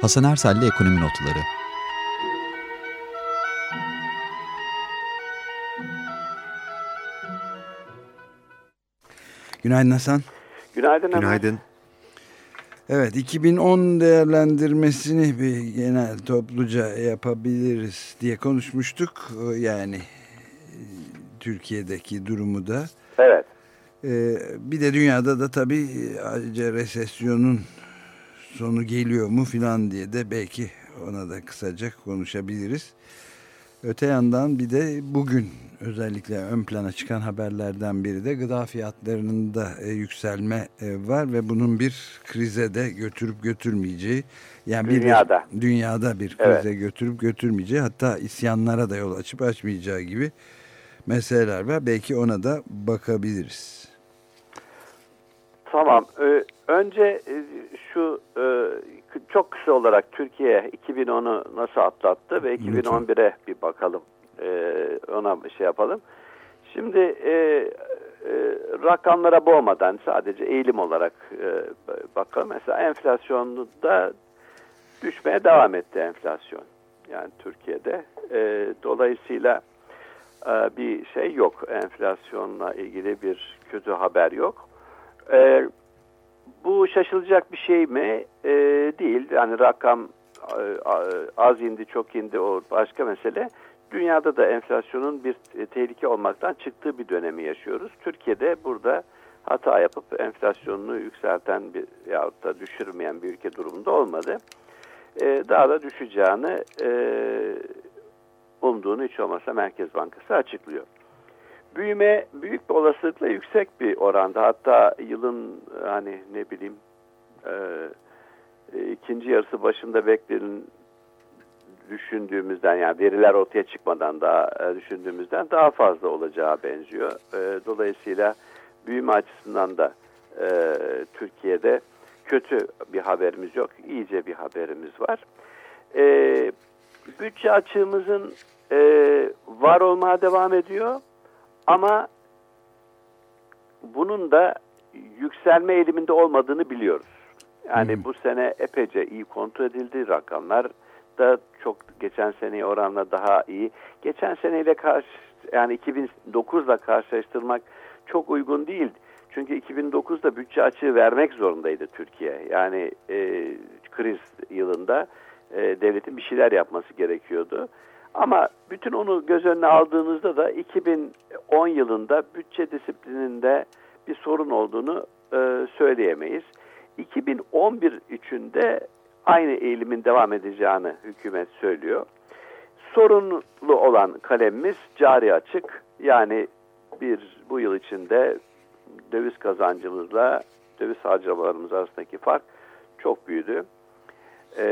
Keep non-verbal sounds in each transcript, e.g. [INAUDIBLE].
Hasan Ersel'le Ekonomi Notları Günaydın Hasan. Günaydın. Günaydın. Evet 2010 değerlendirmesini bir genel topluca yapabiliriz diye konuşmuştuk. Yani e, Türkiye'deki durumu da. Evet. Ee, bir de dünyada da tabii ayrıca resesyonun sonu geliyor mu filan diye de belki ona da kısaca konuşabiliriz. Öte yandan bir de bugün özellikle ön plana çıkan haberlerden biri de gıda fiyatlarının da e, yükselme e, var ve bunun bir krize de götürüp götürmeyeceği yani dünyada bir, dünyada bir krize evet. götürüp götürmeyeceği hatta isyanlara da yol açıp açmayacağı gibi meseleler var. Belki ona da bakabiliriz. Tamam. Ee, önce e, şu e, çok kısa olarak Türkiye 2010'u nasıl atlattı ve 2011'e bir bakalım. E, ona bir şey yapalım. Şimdi e, e, rakamlara boğmadan sadece eğilim olarak e, bakalım. Mesela enflasyonda düşmeye devam etti enflasyon. Yani Türkiye'de. E, dolayısıyla e, bir şey yok. Enflasyonla ilgili bir kötü haber yok. E, bu şaşılacak bir şey mi? E, değil. Yani rakam e, az indi, çok indi o başka mesele. Dünyada da enflasyonun bir tehlike olmaktan çıktığı bir dönemi yaşıyoruz. Türkiye'de burada hata yapıp enflasyonunu yükselten bir yahut da düşürmeyen bir ülke durumunda olmadı. E, daha da düşeceğini e, umduğunu hiç olmasa Merkez Bankası açıklıyor. Büyüme büyük bir olasılıkla yüksek bir oranda. Hatta yılın hani ne bileyim e, ikinci yarısı başında beklenen düşündüğümüzden yani veriler ortaya çıkmadan daha e, düşündüğümüzden daha fazla olacağı benziyor. E, dolayısıyla büyüme açısından da e, Türkiye'de kötü bir haberimiz yok. İyice bir haberimiz var. E, bütçe açığımızın e, var olmaya devam ediyor. Ama bunun da yükselme eğiliminde olmadığını biliyoruz. Yani hmm. bu sene epeyce iyi kontrol edildi. Rakamlar da çok geçen seneye oranla daha iyi. Geçen seneyle karşı yani 2009 ile karşılaştırmak çok uygun değil. Çünkü 2009'da bütçe açığı vermek zorundaydı Türkiye. Yani e, kriz yılında e, devletin bir şeyler yapması gerekiyordu. Ama bütün onu göz önüne aldığınızda da 2010 yılında bütçe disiplininde bir sorun olduğunu e, söyleyemeyiz. 2011 içinde aynı eğilimin devam edeceğini hükümet söylüyor. Sorunlu olan kalemimiz cari açık. Yani bir bu yıl içinde döviz kazancımızla döviz harcamalarımız arasındaki fark çok büyüdü e,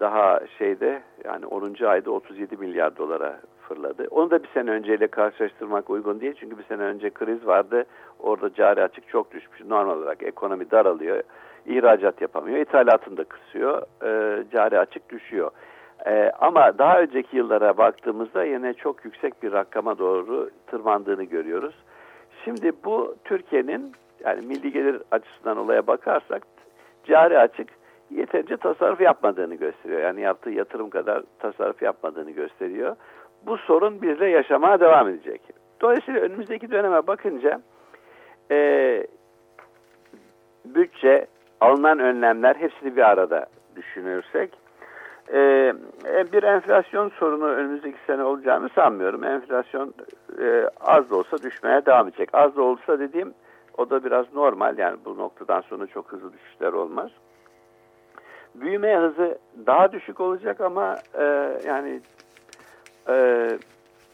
daha şeyde yani 10. ayda 37 milyar dolara fırladı. Onu da bir sene önceyle karşılaştırmak uygun değil. Çünkü bir sene önce kriz vardı. Orada cari açık çok düşmüş. Normal olarak ekonomi daralıyor. İhracat yapamıyor. İthalatını da kısıyor. E, cari açık düşüyor. E, ama daha önceki yıllara baktığımızda yine çok yüksek bir rakama doğru tırmandığını görüyoruz. Şimdi bu Türkiye'nin yani milli gelir açısından olaya bakarsak cari açık yeterince tasarruf yapmadığını gösteriyor. Yani yaptığı yatırım kadar tasarruf yapmadığını gösteriyor. Bu sorun bizle yaşamaya devam edecek. Dolayısıyla önümüzdeki döneme bakınca e, bütçe, alınan önlemler hepsini bir arada düşünürsek e, e, bir enflasyon sorunu önümüzdeki sene olacağını sanmıyorum. Enflasyon e, az da olsa düşmeye devam edecek. Az da olsa dediğim o da biraz normal yani bu noktadan sonra çok hızlı düşüşler olmaz büyüme hızı daha düşük olacak ama e, yani e,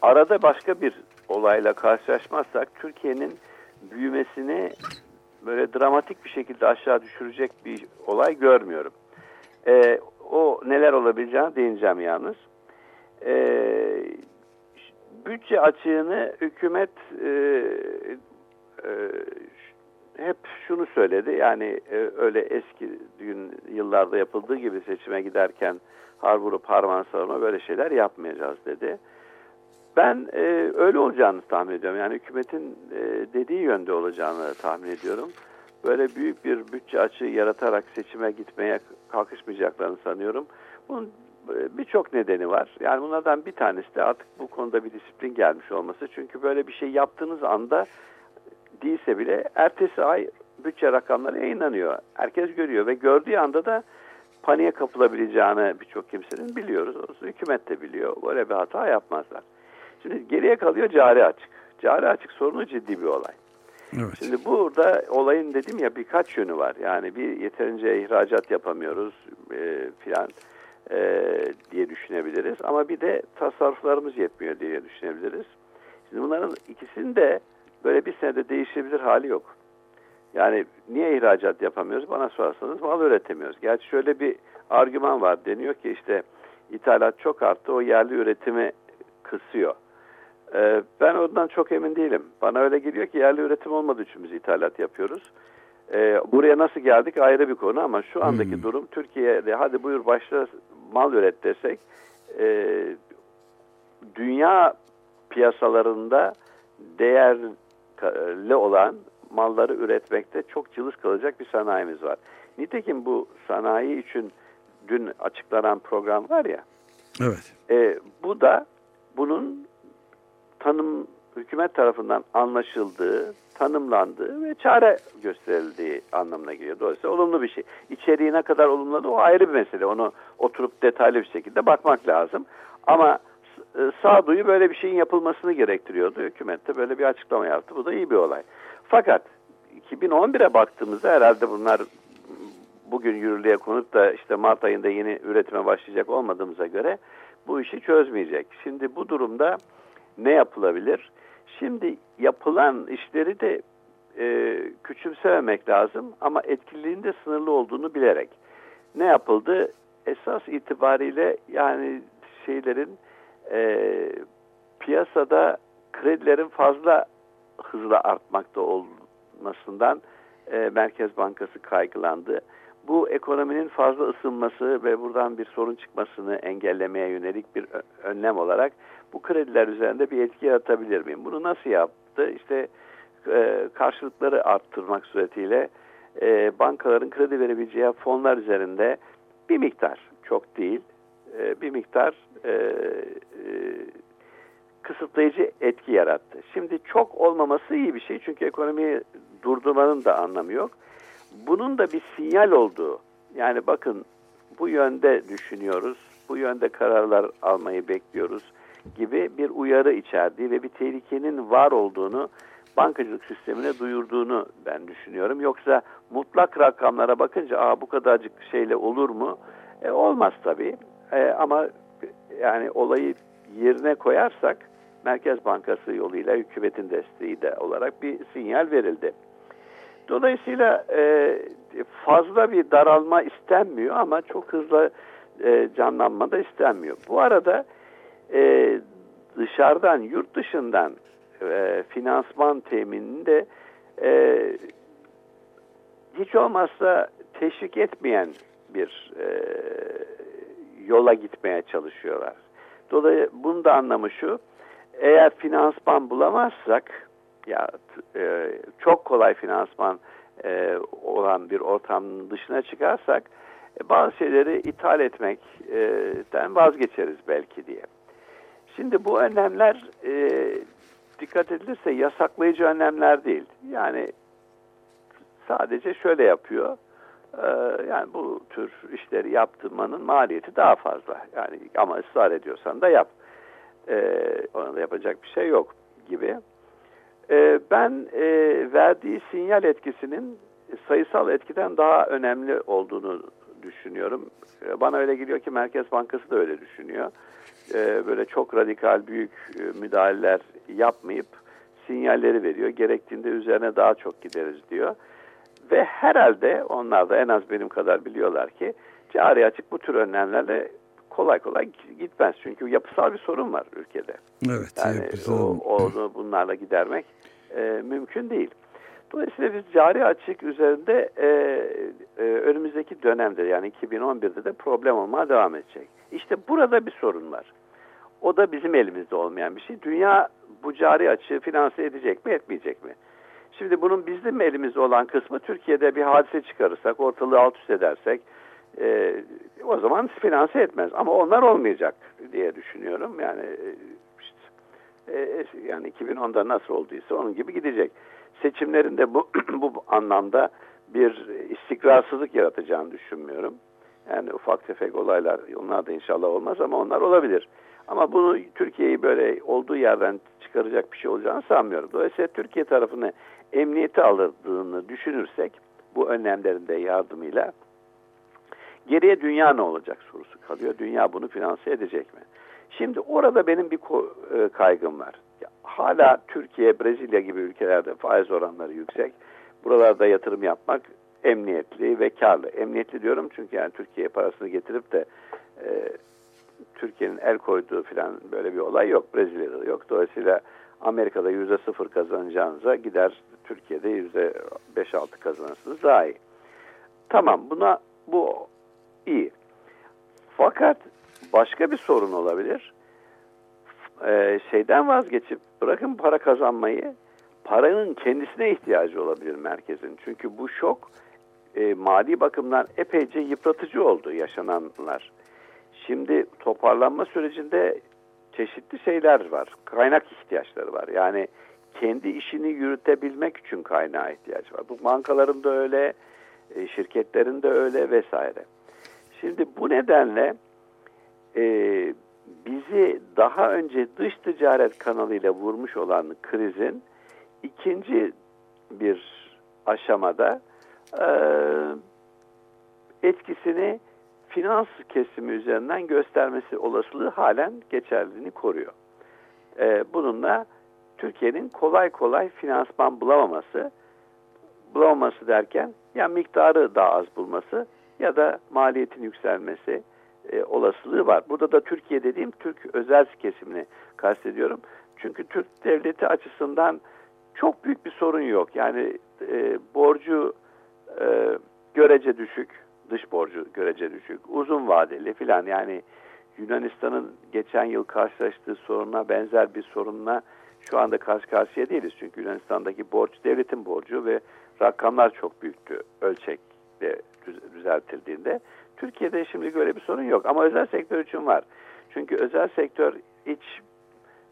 arada başka bir olayla karşılaşmazsak Türkiye'nin büyümesini böyle dramatik bir şekilde aşağı düşürecek bir olay görmüyorum. E, o neler olabileceğini değineceğim yalnız. E, bütçe açığını hükümet e, e, hep şunu söyledi yani e, öyle eski gün yıllarda yapıldığı gibi seçime giderken har vurup harman savurma böyle şeyler yapmayacağız dedi. Ben e, öyle olacağını tahmin ediyorum. Yani hükümetin e, dediği yönde olacağını tahmin ediyorum. böyle büyük bir bütçe açığı yaratarak seçime gitmeye kalkışmayacaklarını sanıyorum. Bunun e, birçok nedeni var. Yani bunlardan bir tanesi de artık bu konuda bir disiplin gelmiş olması. Çünkü böyle bir şey yaptığınız anda değilse bile ertesi ay bütçe rakamları yayınlanıyor. Herkes görüyor ve gördüğü anda da paniğe kapılabileceğini birçok kimsenin biliyoruz. Hükümet de biliyor. Böyle bir hata yapmazlar. Şimdi geriye kalıyor cari açık. Cari açık sorunu ciddi bir olay. Evet. Şimdi burada olayın dedim ya birkaç yönü var. Yani bir yeterince ihracat yapamıyoruz e, filan e, diye düşünebiliriz. Ama bir de tasarruflarımız yetmiyor diye düşünebiliriz. Şimdi bunların ikisinin de böyle bir senede değişebilir hali yok. Yani niye ihracat yapamıyoruz? Bana sorarsanız mal üretemiyoruz. Gerçi şöyle bir argüman var. Deniyor ki işte ithalat çok arttı. O yerli üretimi kısıyor. Ee, ben ondan çok emin değilim. Bana öyle geliyor ki yerli üretim olmadığı için biz ithalat yapıyoruz. Ee, buraya nasıl geldik ayrı bir konu ama şu andaki hmm. durum Türkiye'de hadi buyur başla mal üret desek e, dünya piyasalarında değerli olan malları üretmekte çok cılız kalacak bir sanayimiz var. Nitekim bu sanayi için dün açıklanan program var ya. Evet. E, bu da bunun tanım hükümet tarafından anlaşıldığı, tanımlandığı ve çare gösterildiği anlamına geliyor. Dolayısıyla olumlu bir şey. İçeriği ne kadar olumladı o ayrı bir mesele. Onu oturup detaylı bir şekilde bakmak lazım. Ama e, sağduyu böyle bir şeyin yapılmasını gerektiriyordu. Hükümet de böyle bir açıklama yaptı. Bu da iyi bir olay. Fakat 2011'e baktığımızda herhalde bunlar bugün yürürlüğe konup da işte Mart ayında yeni üretime başlayacak olmadığımıza göre bu işi çözmeyecek. Şimdi bu durumda ne yapılabilir? Şimdi yapılan işleri de e, küçümsememek lazım ama etkililiğin de sınırlı olduğunu bilerek. Ne yapıldı? Esas itibariyle yani şeylerin e, piyasada kredilerin fazla hızla artmakta olmasından e, Merkez Bankası kaygılandı. Bu ekonominin fazla ısınması ve buradan bir sorun çıkmasını engellemeye yönelik bir önlem olarak bu krediler üzerinde bir etki yaratabilir miyim? Bunu nasıl yaptı? İşte e, karşılıkları arttırmak suretiyle e, bankaların kredi verebileceği fonlar üzerinde bir miktar, çok değil, e, bir miktar e, e, kısıtlayıcı etki yarattı. Şimdi çok olmaması iyi bir şey çünkü ekonomiyi durdurmanın da anlamı yok. Bunun da bir sinyal olduğu, yani bakın bu yönde düşünüyoruz, bu yönde kararlar almayı bekliyoruz gibi bir uyarı içerdiği ve bir tehlikenin var olduğunu bankacılık sistemine duyurduğunu ben düşünüyorum. Yoksa mutlak rakamlara bakınca Aa, bu kadarcık şeyle olur mu? E, olmaz tabii. E, ama yani olayı yerine koyarsak Merkez Bankası yoluyla hükümetin desteği de olarak bir sinyal verildi. Dolayısıyla e, fazla bir daralma istenmiyor ama çok hızlı e, canlanma da istenmiyor. Bu arada e, dışarıdan, yurt dışından e, finansman temininde e, hiç olmazsa teşvik etmeyen bir e, yola gitmeye çalışıyorlar. Dolayısıyla bunun da anlamı şu, eğer finansman bulamazsak, ya e, çok kolay finansman e, olan bir ortamın dışına çıkarsak, e, bazı şeyleri ithal etmekten vazgeçeriz belki diye. Şimdi bu önlemler e, dikkat edilirse yasaklayıcı önlemler değil. Yani sadece şöyle yapıyor. E, yani bu tür işleri yaptırmanın maliyeti daha fazla. Yani ama ısrar ediyorsan da yap. E, ona da yapacak bir şey yok gibi. E, ben e, verdiği sinyal etkisinin sayısal etkiden daha önemli olduğunu düşünüyorum. Bana öyle geliyor ki Merkez Bankası da öyle düşünüyor. E, böyle çok radikal büyük e, müdahaleler yapmayıp sinyalleri veriyor. Gerektiğinde üzerine daha çok gideriz diyor. Ve herhalde onlar da en az benim kadar biliyorlar ki cari açık bu tür önlemlerle kolay kolay gitmez. Çünkü yapısal bir sorun var ülkede. Evet. Yani yapısal... o, onu bunlarla gidermek e, mümkün değil. Dolayısıyla biz cari açık üzerinde e, e, önümüzdeki dönemde yani 2011'de de problem olmaya devam edecek. İşte burada bir sorun var. O da bizim elimizde olmayan bir şey. Dünya bu cari açığı finanse edecek mi etmeyecek mi? Şimdi bunun bizim elimizde olan kısmı Türkiye'de bir hadise çıkarırsak, ortalığı alt üst edersek e, o zaman finanse etmez. Ama onlar olmayacak diye düşünüyorum. Yani işte, e, yani 2010'da nasıl olduysa onun gibi gidecek. Seçimlerinde bu [CLEARS THROAT] bu anlamda bir istikrarsızlık yaratacağını düşünmüyorum. Yani ufak tefek olaylar onlar da inşallah olmaz ama onlar olabilir. Ama bunu Türkiye'yi böyle olduğu yerden çıkaracak bir şey olacağını sanmıyorum. Dolayısıyla Türkiye tarafını emniyete alırdığını düşünürsek bu önlemlerinde yardımıyla geriye dünya ne olacak sorusu kalıyor. Dünya bunu finanse edecek mi? Şimdi orada benim bir e, kaygım var. Hala Türkiye, Brezilya gibi ülkelerde faiz oranları yüksek. Buralarda yatırım yapmak emniyetli ve karlı. Emniyetli diyorum çünkü yani Türkiye parasını getirip de e, Türkiye'nin el koyduğu falan böyle bir olay yok. Brezilya'da da yok. Dolayısıyla Amerika'da yüzde sıfır kazanacağınıza gider Türkiye'de yüzde beş altı kazanırsınız daha iyi. Tamam buna bu iyi. Fakat başka bir sorun olabilir. Ee, şeyden vazgeçip bırakın para kazanmayı paranın kendisine ihtiyacı olabilir merkezin. Çünkü bu şok e, mali bakımdan epeyce yıpratıcı oldu yaşananlar. Şimdi toparlanma sürecinde çeşitli şeyler var. Kaynak ihtiyaçları var. Yani kendi işini yürütebilmek için kaynağa ihtiyaç var. Bu bankaların da öyle, e, şirketlerin de öyle vesaire. Şimdi bu nedenle e, bizi daha önce dış ticaret kanalıyla vurmuş olan krizin ikinci bir aşamada e, etkisini finans kesimi üzerinden göstermesi olasılığı halen geçerliliğini koruyor. E, bununla Türkiye'nin kolay kolay finansman bulamaması, bulamaması derken ya miktarı daha az bulması ya da maliyetin yükselmesi e, olasılığı var. Burada da Türkiye dediğim Türk özel kesimini kastediyorum. Çünkü Türk devleti açısından çok büyük bir sorun yok. Yani e, borcu e, görece düşük, dış borcu görece düşük, uzun vadeli filan yani Yunanistan'ın geçen yıl karşılaştığı soruna benzer bir sorunla şu anda karşı karşıya değiliz. Çünkü Yunanistan'daki borç devletin borcu ve rakamlar çok büyüktü ölçekte düzeltildiğinde. Türkiye'de şimdi böyle bir sorun yok ama özel sektör için var. Çünkü özel sektör iç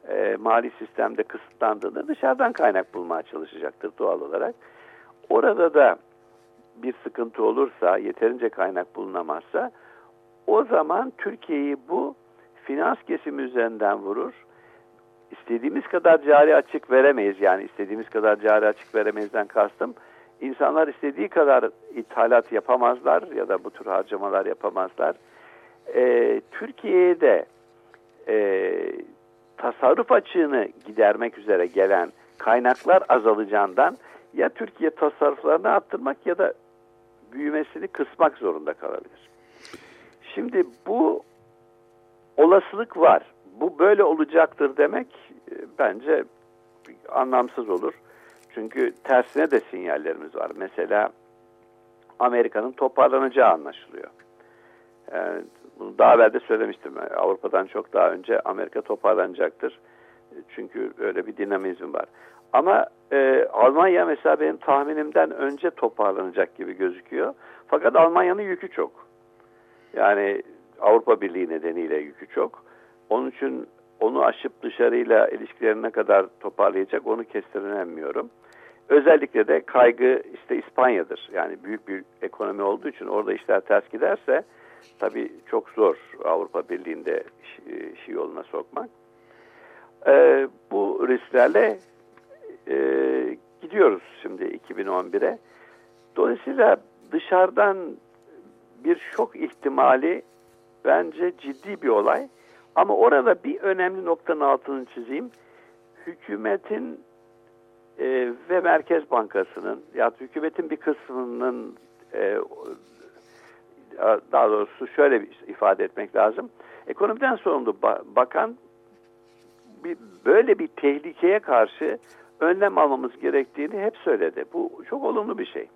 e, mali sistemde kısıtlandığında dışarıdan kaynak bulmaya çalışacaktır doğal olarak. Orada da bir sıkıntı olursa, yeterince kaynak bulunamazsa o zaman Türkiye'yi bu finans kesimi üzerinden vurur. İstediğimiz kadar cari açık veremeyiz. Yani istediğimiz kadar cari açık veremeyizden kastım. İnsanlar istediği kadar ithalat yapamazlar ya da bu tür harcamalar yapamazlar. Ee, Türkiye'ye de e, tasarruf açığını gidermek üzere gelen kaynaklar azalacağından ya Türkiye tasarruflarını arttırmak ya da büyümesini kısmak zorunda kalabilir. Şimdi bu olasılık var. Bu böyle olacaktır demek e, bence anlamsız olur. Çünkü tersine de sinyallerimiz var. Mesela Amerika'nın toparlanacağı anlaşılıyor. Yani bunu daha evvel de söylemiştim. Avrupa'dan çok daha önce Amerika toparlanacaktır. Çünkü öyle bir dinamizm var. Ama e, Almanya mesela benim tahminimden önce toparlanacak gibi gözüküyor. Fakat Almanya'nın yükü çok. Yani Avrupa Birliği nedeniyle yükü çok. Onun için onu aşıp dışarıyla ilişkilerine kadar toparlayacak onu kestiremiyorum. Özellikle de kaygı işte İspanya'dır. Yani büyük bir ekonomi olduğu için orada işler ters giderse tabii çok zor Avrupa Birliği'nde işi yoluna sokmak. Ee, bu risklerle e, gidiyoruz şimdi 2011'e. Dolayısıyla dışarıdan bir şok ihtimali bence ciddi bir olay. Ama orada bir önemli noktanın altını çizeyim. Hükümetin e, ve Merkez Bankası'nın ya hükümetin bir kısmının e, daha doğrusu şöyle bir ifade etmek lazım. Ekonomiden sorumlu bakan bir, böyle bir tehlikeye karşı önlem almamız gerektiğini hep söyledi. Bu çok olumlu bir şey.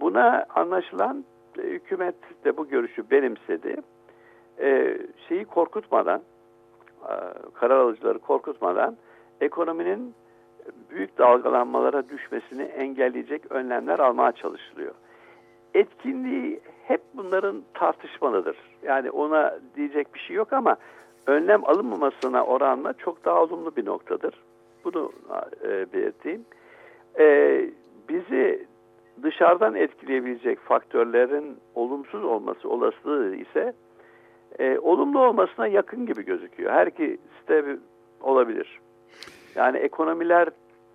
Buna anlaşılan e, hükümet de bu görüşü benimsedi. E, şeyi korkutmadan, e, karar alıcıları korkutmadan ekonominin büyük dalgalanmalara düşmesini engelleyecek önlemler almaya çalışılıyor. Etkinliği hep bunların tartışmalıdır. Yani ona diyecek bir şey yok ama önlem alınmamasına oranla çok daha olumlu bir noktadır. Bunu e, belirteyim. E, bizi dışarıdan etkileyebilecek faktörlerin olumsuz olması olasılığı ise e, olumlu olmasına yakın gibi gözüküyor. Her iki de olabilir. Yani ekonomiler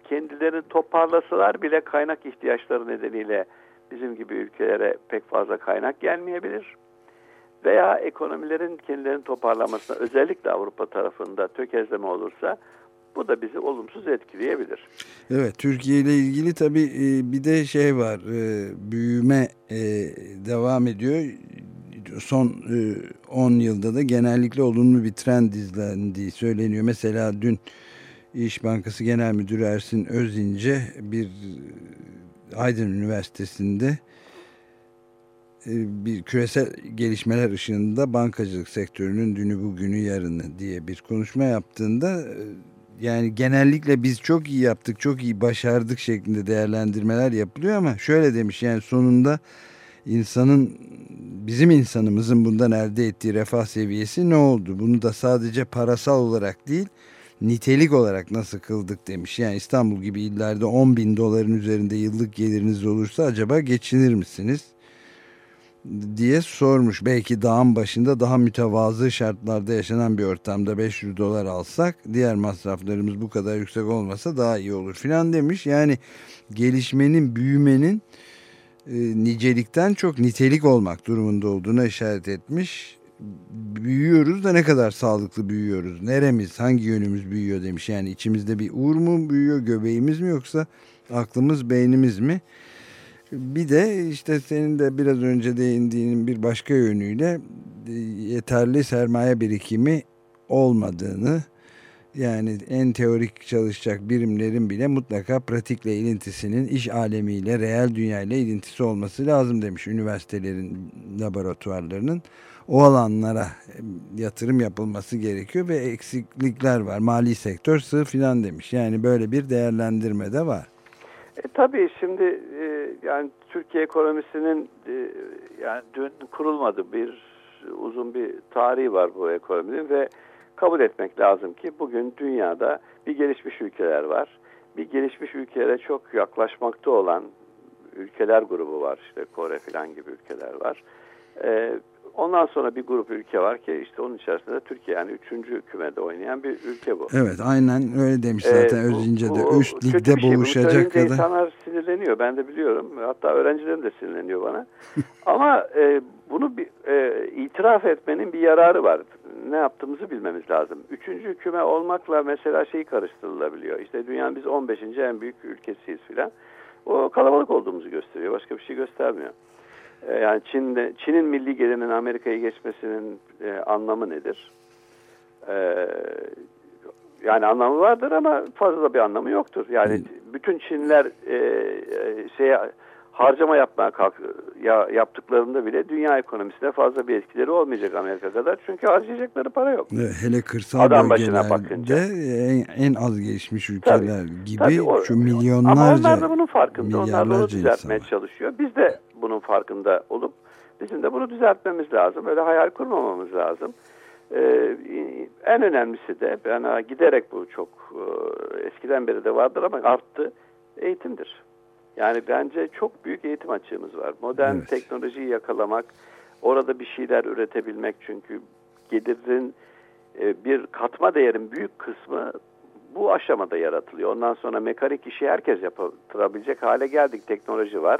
kendilerini toparlasalar bile kaynak ihtiyaçları nedeniyle bizim gibi ülkelere pek fazla kaynak gelmeyebilir. Veya ekonomilerin kendilerini toparlamasına özellikle Avrupa tarafında tökezleme olursa bu da bizi olumsuz etkileyebilir. Evet Türkiye ile ilgili tabii e, bir de şey var e, büyüme e, devam ediyor. Son 10 yılda da genellikle olumlu bir trend izlendiği söyleniyor. Mesela dün İş Bankası Genel Müdürü Ersin Özince bir Aydın Üniversitesi'nde bir küresel gelişmeler ışığında bankacılık sektörünün dünü bugünü yarını diye bir konuşma yaptığında yani genellikle biz çok iyi yaptık, çok iyi başardık şeklinde değerlendirmeler yapılıyor ama şöyle demiş yani sonunda insanın bizim insanımızın bundan elde ettiği refah seviyesi ne oldu? Bunu da sadece parasal olarak değil nitelik olarak nasıl kıldık demiş. Yani İstanbul gibi illerde 10 bin doların üzerinde yıllık geliriniz olursa acaba geçinir misiniz? diye sormuş. Belki dağın başında daha mütevazı şartlarda yaşanan bir ortamda 500 dolar alsak diğer masraflarımız bu kadar yüksek olmasa daha iyi olur filan demiş. Yani gelişmenin, büyümenin e, nicelikten çok nitelik olmak durumunda olduğuna işaret etmiş. Büyüyoruz da ne kadar sağlıklı büyüyoruz? Neremiz, hangi yönümüz büyüyor demiş. Yani içimizde bir uğur mu büyüyor, göbeğimiz mi yoksa aklımız, beynimiz mi? Bir de işte senin de biraz önce değindiğin bir başka yönüyle e, yeterli sermaye birikimi olmadığını yani en teorik çalışacak birimlerin bile mutlaka pratikle ilintisinin iş alemiyle, reel dünyayla ilintisi olması lazım demiş üniversitelerin, laboratuvarlarının. O alanlara e, yatırım yapılması gerekiyor ve eksiklikler var. Mali sektör sığ filan demiş. Yani böyle bir değerlendirme de var. E, tabii şimdi e, yani Türkiye ekonomisinin e, yani dün kurulmadı bir uzun bir tarihi var bu ekonominin ve kabul etmek lazım ki bugün dünyada bir gelişmiş ülkeler var. Bir gelişmiş ülkelere çok yaklaşmakta olan ülkeler grubu var. işte Kore filan gibi ülkeler var. E, Ondan sonra bir grup ülke var ki işte onun içerisinde de Türkiye yani üçüncü kümede oynayan bir ülke bu. Evet aynen öyle demiş ee, zaten ee, Özünce de. Üst ligde şey. boğuşacak kadar. insanlar sinirleniyor ben de biliyorum. Hatta öğrencilerim de sinirleniyor bana. [LAUGHS] Ama e, bunu bir, e, itiraf etmenin bir yararı var. Ne yaptığımızı bilmemiz lazım. Üçüncü küme olmakla mesela şey karıştırılabiliyor. İşte dünyanın biz 15. en büyük ülkesiyiz filan. O kalabalık olduğumuzu gösteriyor. Başka bir şey göstermiyor. E, yani Çin'de Çin'in milli gelirinin Amerika'yı geçmesinin e, anlamı nedir? E, yani anlamı vardır ama fazla bir anlamı yoktur. Yani bütün Çinler e, e, şeye harcama yapmaya kalk ya, yaptıklarında bile dünya ekonomisine fazla bir etkileri olmayacak Amerika kadar. Çünkü harcayacakları para yok. Hele kırsal Adam bölgelerde en, en az gelişmiş ülkeler tabii, gibi tabii o, şu milyonlarca Ama onlar da bunun farkında. Onlar da onu düzeltmeye çalışıyor. Biz de bunun farkında olup bizim de bunu düzeltmemiz lazım. Öyle hayal kurmamamız lazım. Ee, en önemlisi de bana giderek bu çok e, eskiden beri de vardır ama arttı eğitimdir. Yani bence çok büyük eğitim açığımız var. Modern evet. teknolojiyi yakalamak, orada bir şeyler üretebilmek çünkü gelirin e, bir katma değerin büyük kısmı bu aşamada yaratılıyor. Ondan sonra mekanik işi herkes yapabilecek hale geldik. Teknoloji var.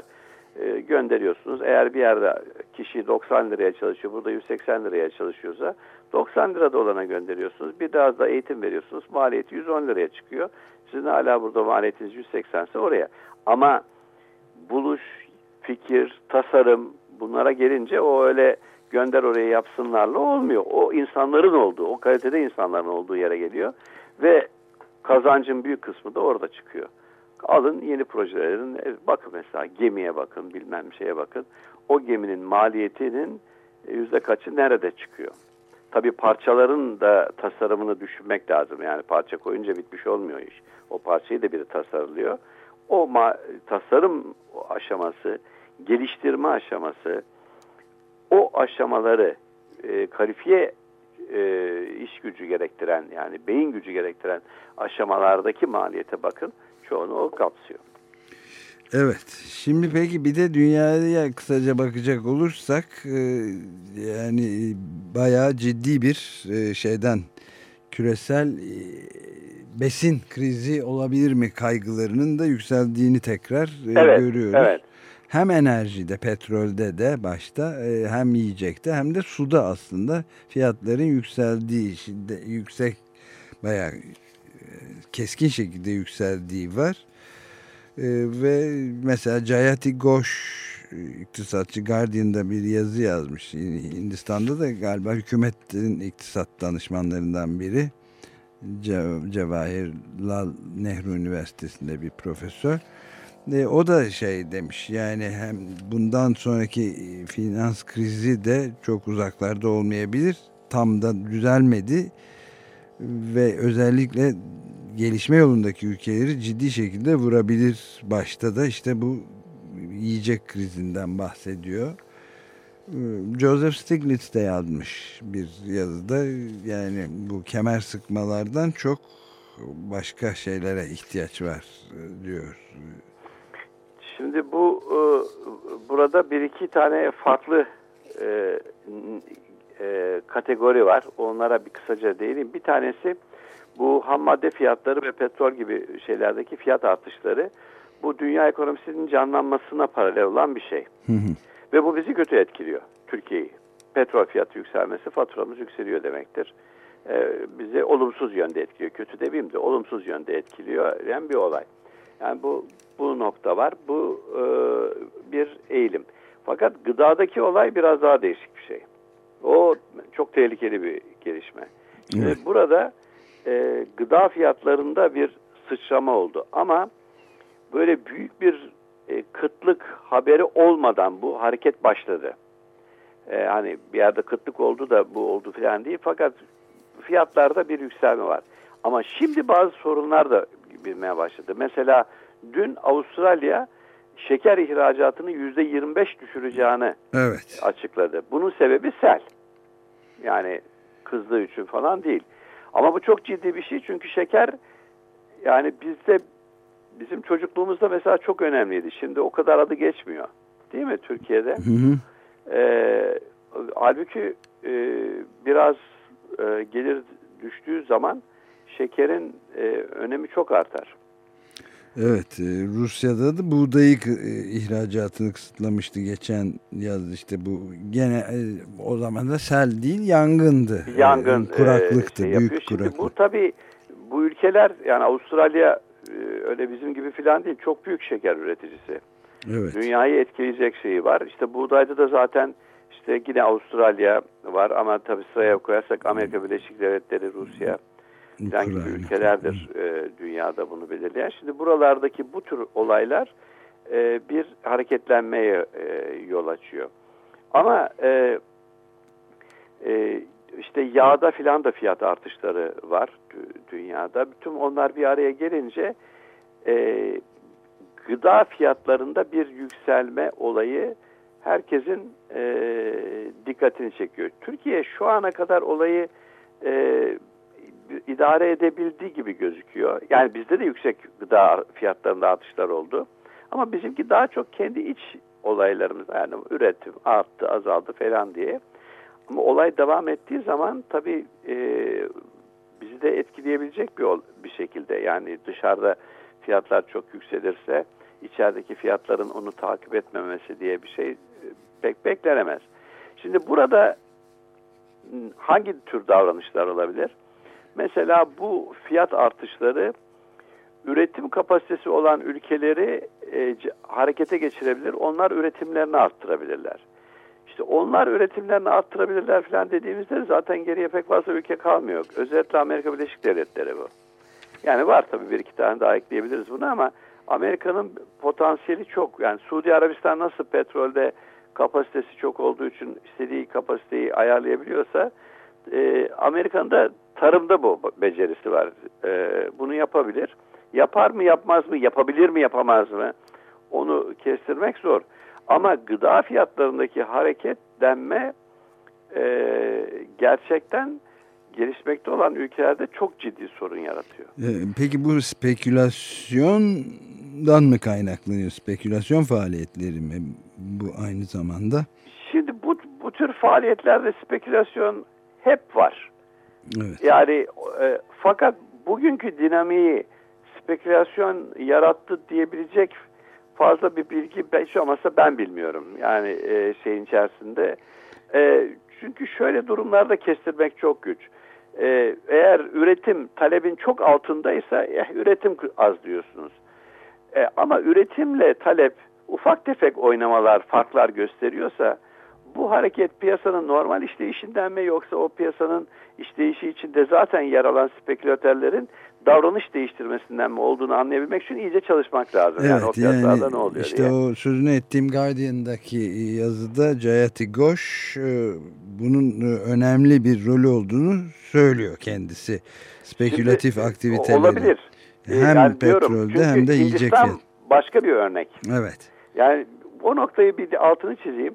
E, gönderiyorsunuz. Eğer bir yerde kişi 90 liraya çalışıyor, burada 180 liraya çalışıyorsa 90 lirada olana gönderiyorsunuz. Bir daha da eğitim veriyorsunuz. Maliyeti 110 liraya çıkıyor. Sizin hala burada maliyetiniz 180 ise oraya. Ama buluş, fikir, tasarım bunlara gelince o öyle gönder oraya yapsınlarla olmuyor. O insanların olduğu, o kalitede insanların olduğu yere geliyor ve kazancın büyük kısmı da orada çıkıyor. Alın yeni projelerin, e, bakın mesela gemiye bakın, bilmem şeye bakın. O geminin maliyetinin yüzde kaçı nerede çıkıyor? tabii parçaların da tasarımını düşünmek lazım. Yani parça koyunca bitmiş olmuyor iş. O parçayı da biri tasarlıyor. O tasarım aşaması, geliştirme aşaması, o aşamaları e, kalifiye e, iş gücü gerektiren yani beyin gücü gerektiren aşamalardaki maliyete bakın çoğunu o kapsıyor. Evet. Şimdi peki bir de dünyaya kısaca bakacak olursak e, yani bayağı ciddi bir e, şeyden küresel e, besin krizi olabilir mi kaygılarının da yükseldiğini tekrar evet, görüyoruz. Evet hem enerjide, petrolde de başta hem yiyecekte hem de suda aslında fiyatların yükseldiği, yüksek bayağı keskin şekilde yükseldiği var. E, ve mesela Jayati Ghosh iktisatçı Guardian'da bir yazı yazmış. Hindistan'da da galiba hükümetin iktisat danışmanlarından biri. Cevahir Lal Nehru Üniversitesi'nde bir profesör. E, o da şey demiş yani hem bundan sonraki e, finans krizi de çok uzaklarda olmayabilir. Tam da düzelmedi ve özellikle gelişme yolundaki ülkeleri ciddi şekilde vurabilir. Başta da işte bu yiyecek krizinden bahsediyor. E, Joseph Stiglitz de yazmış bir yazıda yani bu kemer sıkmalardan çok başka şeylere ihtiyaç var e, diyor Şimdi bu e, burada bir iki tane farklı e, kategori var. Onlara bir kısaca değineyim. Bir tanesi bu ham madde fiyatları ve petrol gibi şeylerdeki fiyat artışları bu dünya ekonomisinin canlanmasına paralel olan bir şey. Hı hı. Ve bu bizi kötü etkiliyor. Türkiye'yi. Petrol fiyatı yükselmesi faturamız yükseliyor demektir. Ee, bizi olumsuz yönde etkiliyor. Kötü demeyeyim de olumsuz yönde etkiliyor. Yani bir olay. Yani bu bu nokta var. Bu e, bir eğilim. Fakat gıdadaki olay biraz daha değişik bir şey. O çok tehlikeli bir gelişme. Şimdi evet. burada e, gıda fiyatlarında bir sıçrama oldu. Ama böyle büyük bir e, kıtlık haberi olmadan bu hareket başladı. E, hani bir yerde kıtlık oldu da bu oldu falan değil. Fakat fiyatlarda bir yükselme var. Ama şimdi bazı sorunlar da bilmeye başladı. Mesela dün Avustralya şeker ihracatını yüzde 25 düşüreceğini evet. açıkladı. Bunun sebebi sel. Yani kızdığı için falan değil. Ama bu çok ciddi bir şey çünkü şeker yani bizde bizim çocukluğumuzda mesela çok önemliydi. Şimdi o kadar adı geçmiyor. Değil mi Türkiye'de? Hı hı. Ee, halbuki e, biraz e, gelir düştüğü zaman şekerin e, önemi çok artar. Evet, e, Rusya'da da buğdayı e, ihracatını kısıtlamıştı geçen yaz işte bu gene e, o zaman da sel değil yangındı. Yangın, kuraklıktı, şey büyük yapıyor. kuraklık. Şimdi bu tabii bu ülkeler yani Avustralya öyle bizim gibi filan değil, çok büyük şeker üreticisi. Evet. Dünyayı etkileyecek şeyi var. İşte buğdayda da zaten işte yine Avustralya var ama tabii sıraya koyarsak Amerika Birleşik Devletleri, Rusya filan gibi ülkelerdir e, dünyada bunu belirleyen. Şimdi buralardaki bu tür olaylar e, bir hareketlenmeye e, yol açıyor. Ama e, e, işte yağda filan da fiyat artışları var dünyada. Bütün onlar bir araya gelince e, gıda fiyatlarında bir yükselme olayı herkesin e, dikkatini çekiyor. Türkiye şu ana kadar olayı e, idare edebildiği gibi gözüküyor. Yani bizde de yüksek gıda fiyatlarında artışlar oldu. Ama bizimki daha çok kendi iç olaylarımız yani üretim arttı azaldı falan diye. Ama olay devam ettiği zaman tabii e, bizi de etkileyebilecek bir, bir şekilde. Yani dışarıda fiyatlar çok yükselirse içerideki fiyatların onu takip etmemesi diye bir şey e, pek beklenemez. Şimdi burada hangi tür davranışlar olabilir? Mesela bu fiyat artışları üretim kapasitesi olan ülkeleri e, harekete geçirebilir. Onlar üretimlerini arttırabilirler. İşte onlar üretimlerini arttırabilirler falan dediğimizde zaten geriye pek fazla ülke kalmıyor. Özellikle Amerika Birleşik Devletleri bu. Yani var tabii bir iki tane daha ekleyebiliriz bunu ama Amerika'nın potansiyeli çok. Yani Suudi Arabistan nasıl petrolde kapasitesi çok olduğu için istediği kapasiteyi ayarlayabiliyorsa e, Amerika'nın tarımda bu becerisi var. E, bunu yapabilir. Yapar mı yapmaz mı? Yapabilir mi yapamaz mı? Onu kestirmek zor. Ama gıda fiyatlarındaki hareketlenme e, gerçekten gelişmekte olan ülkelerde çok ciddi sorun yaratıyor. E, peki bu spekülasyondan mı kaynaklanıyor? Spekülasyon faaliyetleri mi bu aynı zamanda? Şimdi bu, bu tür faaliyetlerde spekülasyon hep var. Evet. Yani e, fakat bugünkü dinamiği spekülasyon yarattı diyebilecek fazla bir bilgi hiç olmazsa ben bilmiyorum. Yani e, şeyin içerisinde. E, çünkü şöyle durumlarda kestirmek çok güç. E, eğer üretim talebin çok altındaysa eh, üretim az diyorsunuz. E, ama üretimle talep ufak tefek oynamalar, farklar gösteriyorsa bu hareket piyasanın normal işleyişinden mi yoksa o piyasanın işleyişi içinde zaten yer alan spekülatörlerin davranış değiştirmesinden mi olduğunu anlayabilmek için iyice çalışmak lazım. Evet, yani o piyasalarda yani ne oluyor işte diye. o sözünü ettiğim Guardian'daki yazıda Jayati Ghosh e, bunun e, önemli bir rolü olduğunu söylüyor kendisi. Spekülatif Şimdi, aktiviteleri. Olabilir. Ee, Hem yani diyorum, petrolde çünkü hem de yiyecek Hindistan fiyat. başka bir örnek. Evet. Yani o noktayı bir altını çizeyim.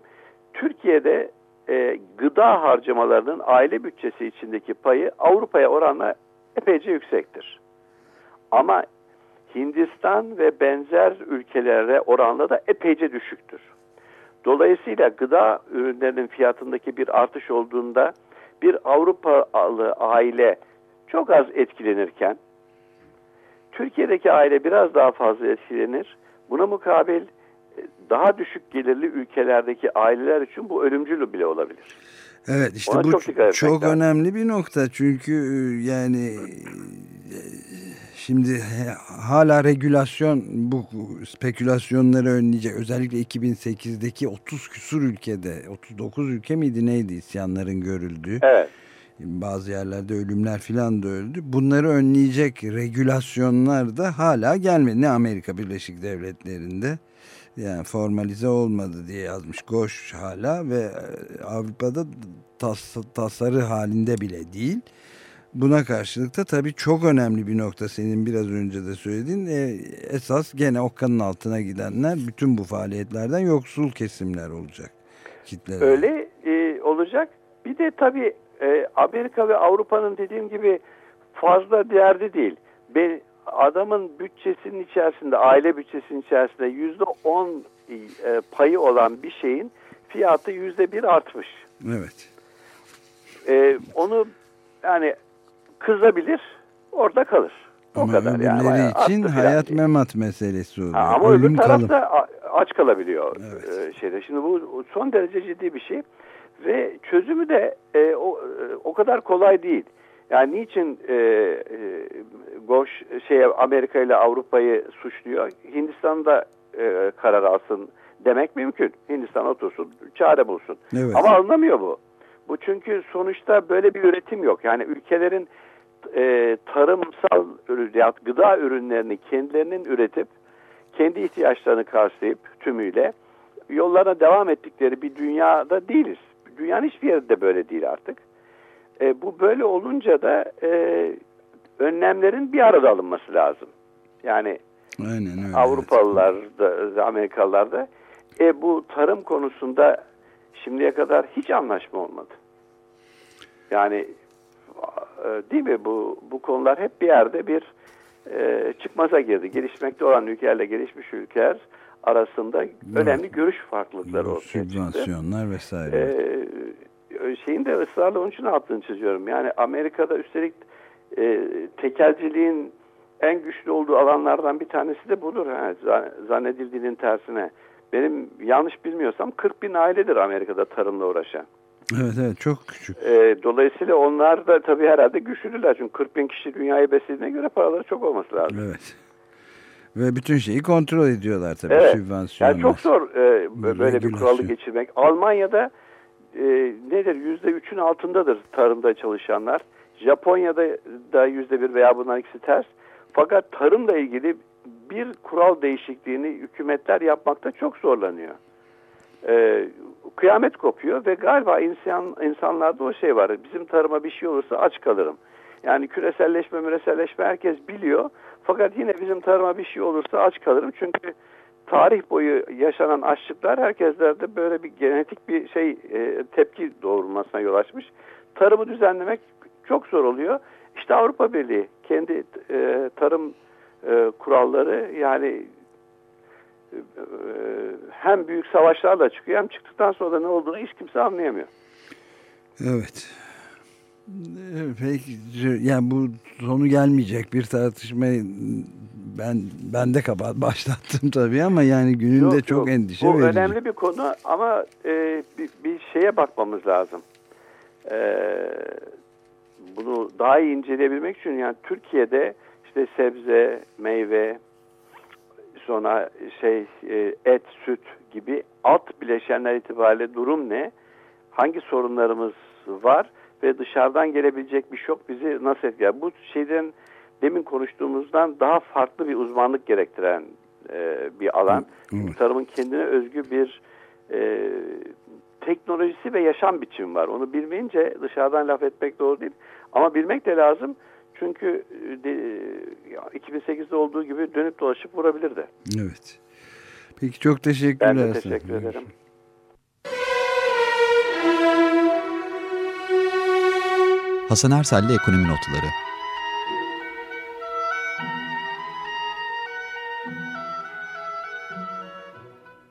Türkiye'de e, gıda harcamalarının aile bütçesi içindeki payı Avrupa'ya oranla epeyce yüksektir. Ama Hindistan ve benzer ülkelere oranla da epeyce düşüktür. Dolayısıyla gıda ürünlerinin fiyatındaki bir artış olduğunda bir Avrupalı aile çok az etkilenirken Türkiye'deki aile biraz daha fazla etkilenir. Buna mukabil daha düşük gelirli ülkelerdeki aileler için bu ölümcül bile olabilir. Evet işte Ona bu çok, çok, önemli bir nokta çünkü yani şimdi hala regülasyon bu spekülasyonları önleyecek özellikle 2008'deki 30 küsur ülkede 39 ülke miydi neydi isyanların görüldüğü. Evet. Bazı yerlerde ölümler filan da öldü. Bunları önleyecek regülasyonlar da hala gelmedi. Ne Amerika Birleşik Devletleri'nde yani formalize olmadı diye yazmış Goş hala ve Avrupa'da tas, tasarı halinde bile değil. Buna karşılık da tabii çok önemli bir nokta senin biraz önce de söylediğin e, esas gene okkanın altına gidenler bütün bu faaliyetlerden yoksul kesimler olacak. Kitleler. Öyle e, olacak. Bir de tabii e, Amerika ve Avrupa'nın dediğim gibi fazla derdi değil. Ben, adamın bütçesinin içerisinde, aile bütçesinin içerisinde yüzde on e, payı olan bir şeyin fiyatı yüzde bir artmış. Evet. E, onu yani kızabilir, orada kalır. O ama kadar yani. Bayağı için hayat yani. memat meselesi oluyor. Ha, ama Ölüm öbür tarafta kalım. aç kalabiliyor Evet. e, şeyde. Şimdi bu son derece ciddi bir şey ve çözümü de e, o, o kadar kolay değil. Yani niçin e, e, Goş şey Amerika ile Avrupa'yı suçluyor? Hindistan'da e, karar alsın demek mümkün. Hindistan otursun, çare bulsun. Evet. Ama alınamıyor bu. Bu çünkü sonuçta böyle bir üretim yok. Yani ülkelerin e, tarımsal ürün, gıda ürünlerini kendilerinin üretip kendi ihtiyaçlarını karşılayıp tümüyle yollarına devam ettikleri bir dünyada değiliz. Dünyanın hiçbir yerinde böyle değil artık. E, bu böyle olunca da e, önlemlerin bir arada alınması lazım. Yani Aynen öyle. Avrupalılar da Amerikalılar da e, bu tarım konusunda şimdiye kadar hiç anlaşma olmadı. Yani e, değil mi bu bu konular hep bir yerde bir e, çıkmaza girdi. Gelişmekte olan ülkelerle gelişmiş ülkeler arasında önemli görüş farklılıkları ortaya çıktı. Sübvansiyonlar vesaire. Ee, şeyin de ısrarla onun için altını çiziyorum. Yani Amerika'da üstelik e, tekelciliğin en güçlü olduğu alanlardan bir tanesi de budur. Ha, zannedildiğinin tersine. Benim yanlış bilmiyorsam 40 bin ailedir Amerika'da tarımla uğraşan. Evet evet çok küçük. E, dolayısıyla onlar da tabii herhalde güçlüler. Çünkü 40 bin kişi dünyayı beslediğine göre paraları çok olması lazım. Evet. Ve bütün şeyi kontrol ediyorlar tabii evet. Yani çok zor e, böyle bir kuralı geçirmek. Almanya'da e, nedir yüzde üçün altındadır tarımda çalışanlar. Japonya'da da yüzde bir veya bunlar ikisi ters. Fakat tarımla ilgili bir kural değişikliğini hükümetler yapmakta çok zorlanıyor. E, kıyamet kopuyor ve galiba insan insanlarda o şey var. Bizim tarıma bir şey olursa aç kalırım. Yani küreselleşme, müreselleşme herkes biliyor. Fakat yine bizim tarıma bir şey olursa aç kalırım. Çünkü tarih boyu yaşanan açlıklar herkeslerde böyle bir genetik bir şey e, tepki doğurmasına yol açmış. Tarımı düzenlemek çok zor oluyor. İşte Avrupa Birliği kendi e, tarım e, kuralları yani e, hem büyük savaşlarla çıkıyor hem çıktıktan sonra ne olduğunu hiç kimse anlayamıyor. Evet. Peki yani bu sonu gelmeyecek bir tartışmayı ben ben de kabahat [LAUGHS] başlattım tabii ama yani gününde yok, çok yok. endişe bu verici. Bu önemli bir konu ama e, bir, bir şeye bakmamız lazım. E, bunu daha iyi inceleyebilmek için yani Türkiye'de işte sebze, meyve, sonra şey e, et, süt gibi alt bileşenler itibariyle durum ne? Hangi sorunlarımız var ve dışarıdan gelebilecek bir şok bizi nasıl etkiler? Bu şeyden demin konuştuğumuzdan daha farklı bir uzmanlık gerektiren e, bir alan. Evet. Tarımın kendine özgü bir e, teknolojisi ve yaşam biçimi var. Onu bilmeyince dışarıdan laf etmek doğru değil. Ama bilmek de lazım. Çünkü de, 2008'de olduğu gibi dönüp dolaşıp vurabilir de. Evet. Peki çok teşekkürler. Ben de teşekkür ederim. Hasan Ersel'le Ekonomi Notları